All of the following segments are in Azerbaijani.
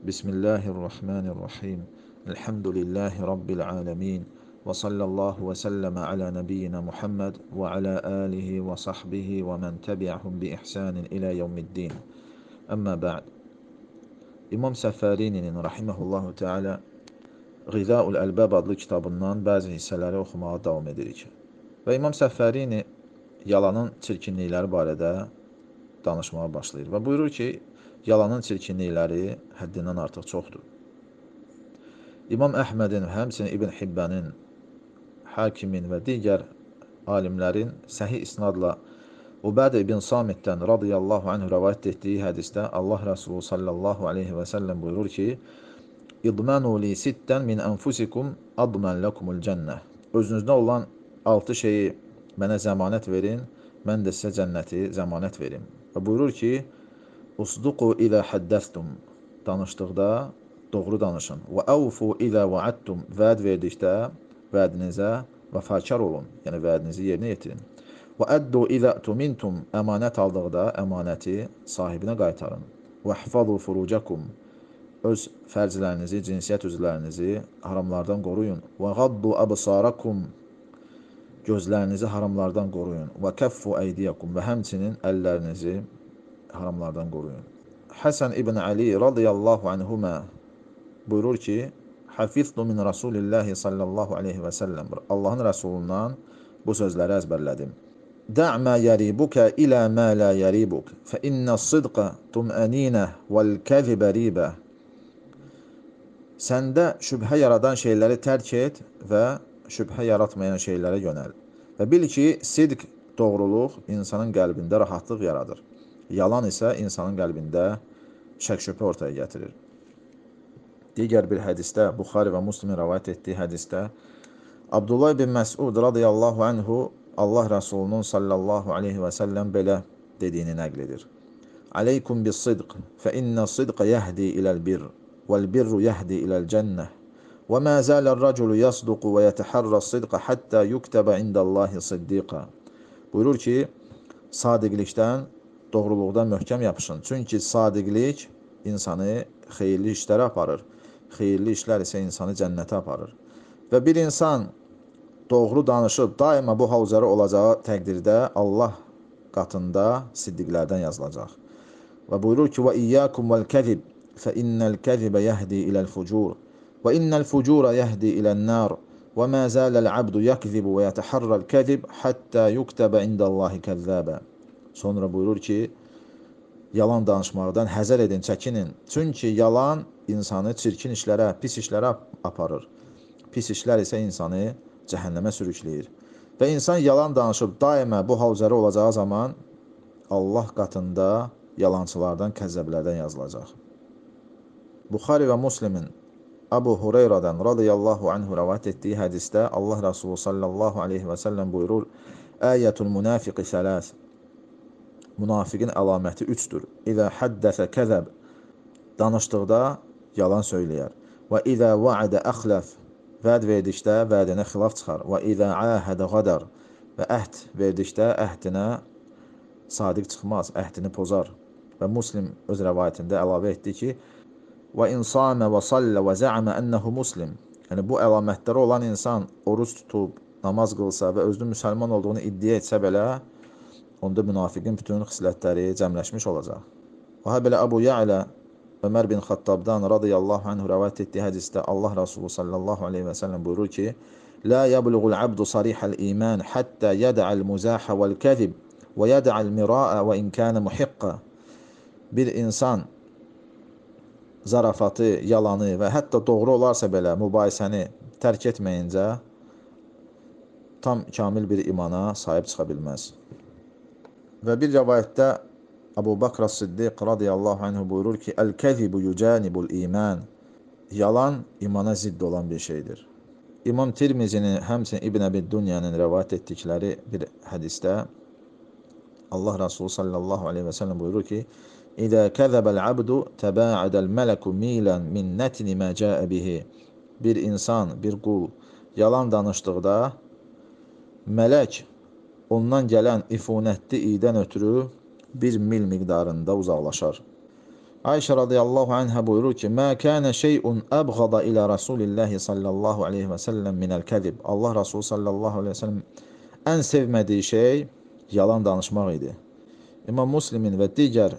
Bismillahirrahmanirrahim. Elhamdülillahi Rabbil alemin. Və sallallahu və səlləmə alə nəbiyyina Muhammed və alə alihi və sahbihi və mən təbi'ahum bi ihsanin ilə yevmiddin. Əmmə bə'd. İmam Səfərininin rahiməhullahu teala Qizaul Əlbəb adlı kitabından bəzi hissələri oxumağa davam edirik. Və İmam Səfərini yalanın çirkinlikləri barədə danışmağa başlayır və buyurur ki, yalanın çirkinlikləri həddindən artıq çoxdur. İmam Əhmədin, həmçinin İbn Hibbənin, Hakimin və digər alimlərin səhih isnadla Ubədə ibn Samitdən radiyallahu anh rəvayət etdiyi hədisdə Allah Rəsulü sallallahu aleyhi və səlləm buyurur ki, İdmanu li sittən min ənfusikum admən ləkumul cənnə. Özünüzdə olan altı şeyi mənə zəmanət verin, mən də sizə cənnəti zəmanət verim. Və buyurur ki, Usduqu ilə həddəstum. Danışdıqda doğru danışın. Və əvfu ilə vəəddtum. Vəd verdikdə vədinizə vəfakar olun. Yəni vədinizi yerinə yetirin. Və əddu ilə tumintum. Əmanət aldıqda əmanəti sahibinə qaytarın. Və hifadu furucakum öz fərclərinizi, cinsiyyət üzvlərinizi haramlardan qoruyun. Və qaddu absarakum gözlərinizi haramlardan qoruyun. Və kəffu əydiyakum və həmçinin əllərinizi haramlardan qoruyun. Həsən ibn Ali radiyallahu anhuma buyurur ki, Hafiztu min Rasulillahi sallallahu aleyhi və səlləm. Allahın rəsulundan bu sözləri əzbərlədim. Da' ma yaribuka ila ma la yaribuk. Fa inna sidqa tum'anina vel kaziba riba. Səndə şübhə yaradan şeyləri tərk et və şübhə yaratmayan şeylərə yönəl. Və bil ki, sidq, doğruluq insanın qəlbində rahatlıq yaradır. Yalan isə insanın qəlbində şək-şübhə ortaya gətirir. Digər bir hədisdə, Buxari və Müslimin rəvayət etdiyi hədisdə, Abdullah bin Məsud radiyallahu anhu Allah Rəsulunun sallallahu aleyhi və səlləm belə dediyini nəql edir. Aleykum bis sidq, fə innə sidqə yəhdi iləl birr. والبر يهدي إلى الجنة وما زال الرجل يصدق ويتحرى الصدق حتى يكتب عند الله صديقا Buyurur ki, sadiqlikdən, doğruluqdan möhkəm yapışın. Çünki sadiqlik insanı xeyirli işlərə aparır. Xeyirli işlər isə insanı cənnətə aparır. Və bir insan doğru danışıb daima bu hal üzərə olacağı təqdirdə Allah qatında siddiqlərdən yazılacaq. Və buyurur ki, və iyyakum vel kəzib فإن الكذب يهدي إلى الفجور وإن الفجور يهدي إلى النار وما زال العبد يكذب ويتحرى الكذب حتى يكتب عند الله كذابا Sonra buyurur ki, yalan danışmaqdan həzər edin, çəkinin. Çünki yalan insanı çirkin işlərə, pis işlərə aparır. Pis işlər isə insanı cəhənnəmə sürükləyir. Və insan yalan danışıb daima bu hal üzərə olacağı zaman Allah qatında yalançılardan, kəzzəblərdən yazılacaq. Buxari və Muslimin Abu Hureyradan radiyallahu anhu rəvat etdiyi hədisdə Allah Rasulü sallallahu aleyhi və səlləm buyurur, Əyətul münafiqi sələs. Münafiqin əlaməti üçdür. İzə həddəsə kəzəb. Danışdıqda yalan söyləyər. Və izə vəədə əxləf. Vəd verdikdə vədinə xilaf çıxar. Və izə əhədə qədər. Və əhd verdikdə əhdinə sadiq çıxmaz, əhdini pozar. Və Muslim öz rəvayətində əlavə etdi ki, və insana və sallə və zə'amə ənəhu muslim. Yəni bu əlamətləri olan insan oruç tutub, namaz qılsa və özünün müsəlman olduğunu iddia etsə belə, onda münafiqin bütün xislətləri cəmləşmiş olacaq. Və hə belə Əbu Ya'la Ömər bin Xattabdan radiyallahu anhu rəvat etdiyi hədisdə Allah Rasulü sallallahu aleyhi və səlləm buyurur ki, La yəbluğul abdu sarihəl iman həttə yədəəl muzahə vəl kəzib və yədəəl miraə və inkənə muhiqqə. Bir insan zarafatı, yalanı və hətta doğru olarsa belə mübahisəni tərk etməyincə tam kamil bir imana sahib çıxa bilməz. Və bir rəvayətdə Əbu Bakr Siddiq radiyallahu anhu buyurur ki, Əl-kəzibu yücənibul iman. Yalan imana zidd olan bir şeydir. İmam Tirmizinin, həmçinin İbn Əbi Dunyanın rəvayət etdikləri bir hədisdə Allah Resulü sallallahu aleyhi və səlləm buyurur ki, İzə kəzəbəl abdu təbəədəl mələku milən min nətni mə cəə bihi. Bir insan, bir qul yalan danışdıqda mələk ondan gələn ifunətli idən ötürü bir mil miqdarında uzaqlaşar. Ayşə radiyallahu anhə buyurur ki, "Mə kana şey'un abghada ila Rasulillahi sallallahu alayhi və sallam minəl kəzib." Allah Rasulü sallallahu alayhi və sallam ən sevmədiyi şey yalan danışmaq idi. İmam Müslimin və digər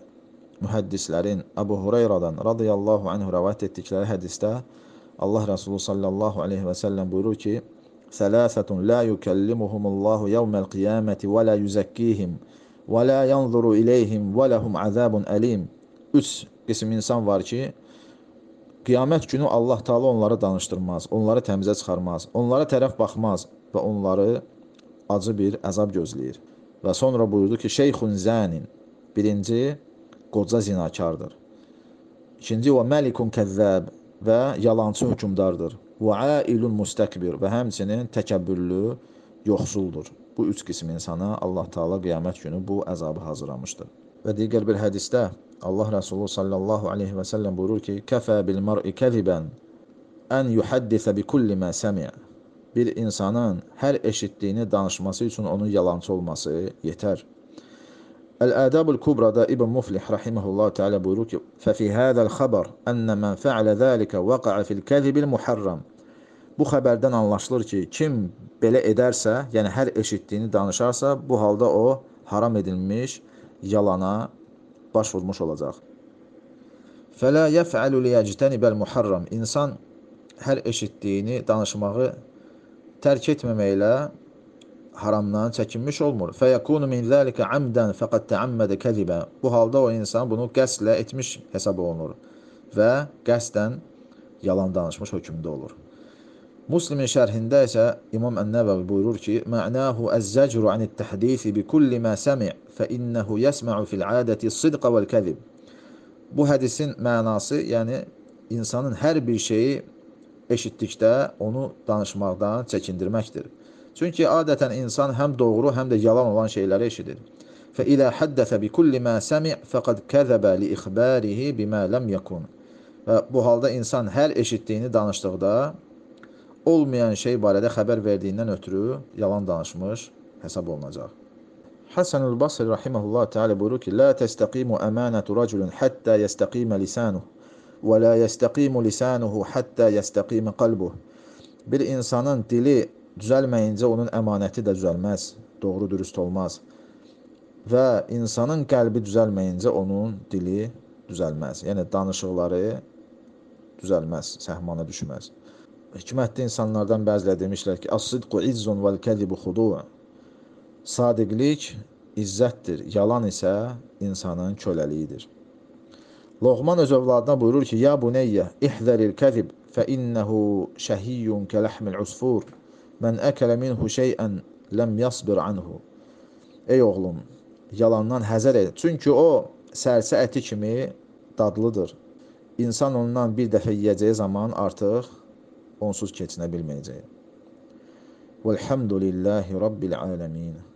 mühəddislərin Əbu Hureyradan radiyallahu anhu rəvayət etdikləri hədisdə Allah Rasulü sallallahu alayhi və sallam buyurur ki: "Səlasətun la yukellimuhumullahu yawmal qiyamati və la yuzakkihim və la yanzuru ileyhim və lahum azabun alim." Üç qism insan var ki, qiyamət günü Allah Taala onları danışdırmaz, onları təmizə çıxarmaz, onlara tərəf baxmaz və onları acı bir əzab gözləyir. Və sonra buyurdu ki, şeyxun zənin. Birinci, qoca zinakardır. İkinci, və məlikun kəzzəb və yalancı hökümdardır. Və ailun mustakbir və həmçinin təkəbbürlü yoxsuldur. Bu üç qism insana Allah Taala qiyamət günü bu əzabı hazırlamışdır. Və digər bir hədisdə Allah Resulü sallallahu aleyhi və səlləm buyurur ki, Kəfə bil mar'i kəzibən ən yuhaddisə bi kulli mə səmiə. Bir insanın hər eşitdiyini danışması üçün onun yalancı olması yetər. Əl-Ədabul Kubrada İbn Muflih rahimehullah təala buyurur ki, "Fəfi hadzal xəbər enne men fa'ala zalika vaqa'a fil kəzibil muharram." Bu xəbərdən anlaşılır ki, kim belə edərsə, yəni hər eşitdiyini danışarsa, bu halda o haram edilmiş yalana baş vurmuş olacaq. Fələ yəf'alu liyəctənibəl muharram. İnsan hər eşitdiyini danışmağı tərk etməməklə haramdan çəkinmiş olmur. Fəyəkunu min zəlikə amdən fəqad təammədə kəzibə. Bu halda o insan bunu qəsdlə etmiş hesab olunur və qəsdən yalan danışmış hökmdə olur. Muslimin şərhində isə İmam Ən-Nəvəvi buyurur ki, "Mə'nahu əz-zəcru anit-təhdisi bi kulli ma sami' fa innehu yesma'u fil 'adati as-sidqa vel-kəzib." Bu hədisin mənası, yəni insanın hər bir şeyi eşitdikdə onu danışmaqdan çəkindirməkdir. Çünki adətən insan həm doğru, həm də yalan olan şeyləri eşidir. Fə ilə haddəsə bi kulli ma sami' faqad kəzəbə li ixbarihi bima lam yakun. Və bu halda insan hər eşitdiyini danışdıqda olmayan şey barədə xəbər verdiyindən ötürü yalan danışmış hesab olunacaq. Hasanul Basri rahimehullah təala buyurur ki: "La təstəqimu əmanətu raculin hatta yəstəqima lisanuhu və la yəstəqimu lisanuhu hatta yəstəqima qalbuhu." Bir insanın dili düzəlməyincə onun əmanəti də düzəlməz, doğru dürüst olmaz. Və insanın qəlbi düzəlməyincə onun dili düzəlməz. Yəni danışıqları düzəlməz, səhmana düşməz. Hikmətli insanlardan bəziləri demişlər ki, "As-sidqu izzun vel-kəzibu xudu'." Sadiqlik izzətdir, yalan isə insanın köləliyidir. Loğman öz övladına buyurur ki, "Ya buneyyə, ihzəril kəzib fə innehu şəhiyyun kəlahmil usfur. Mən əkələ minhu şey'ən ləm yasbir anhu." Ey oğlum, yalandan həzər et. Çünki o sərsə əti kimi dadlıdır. İnsan ondan bir dəfə yeyəcəyi zaman artıq onsuz keçinə bilməyəcək. Vəlhamdülillahi Rabbil aləmin.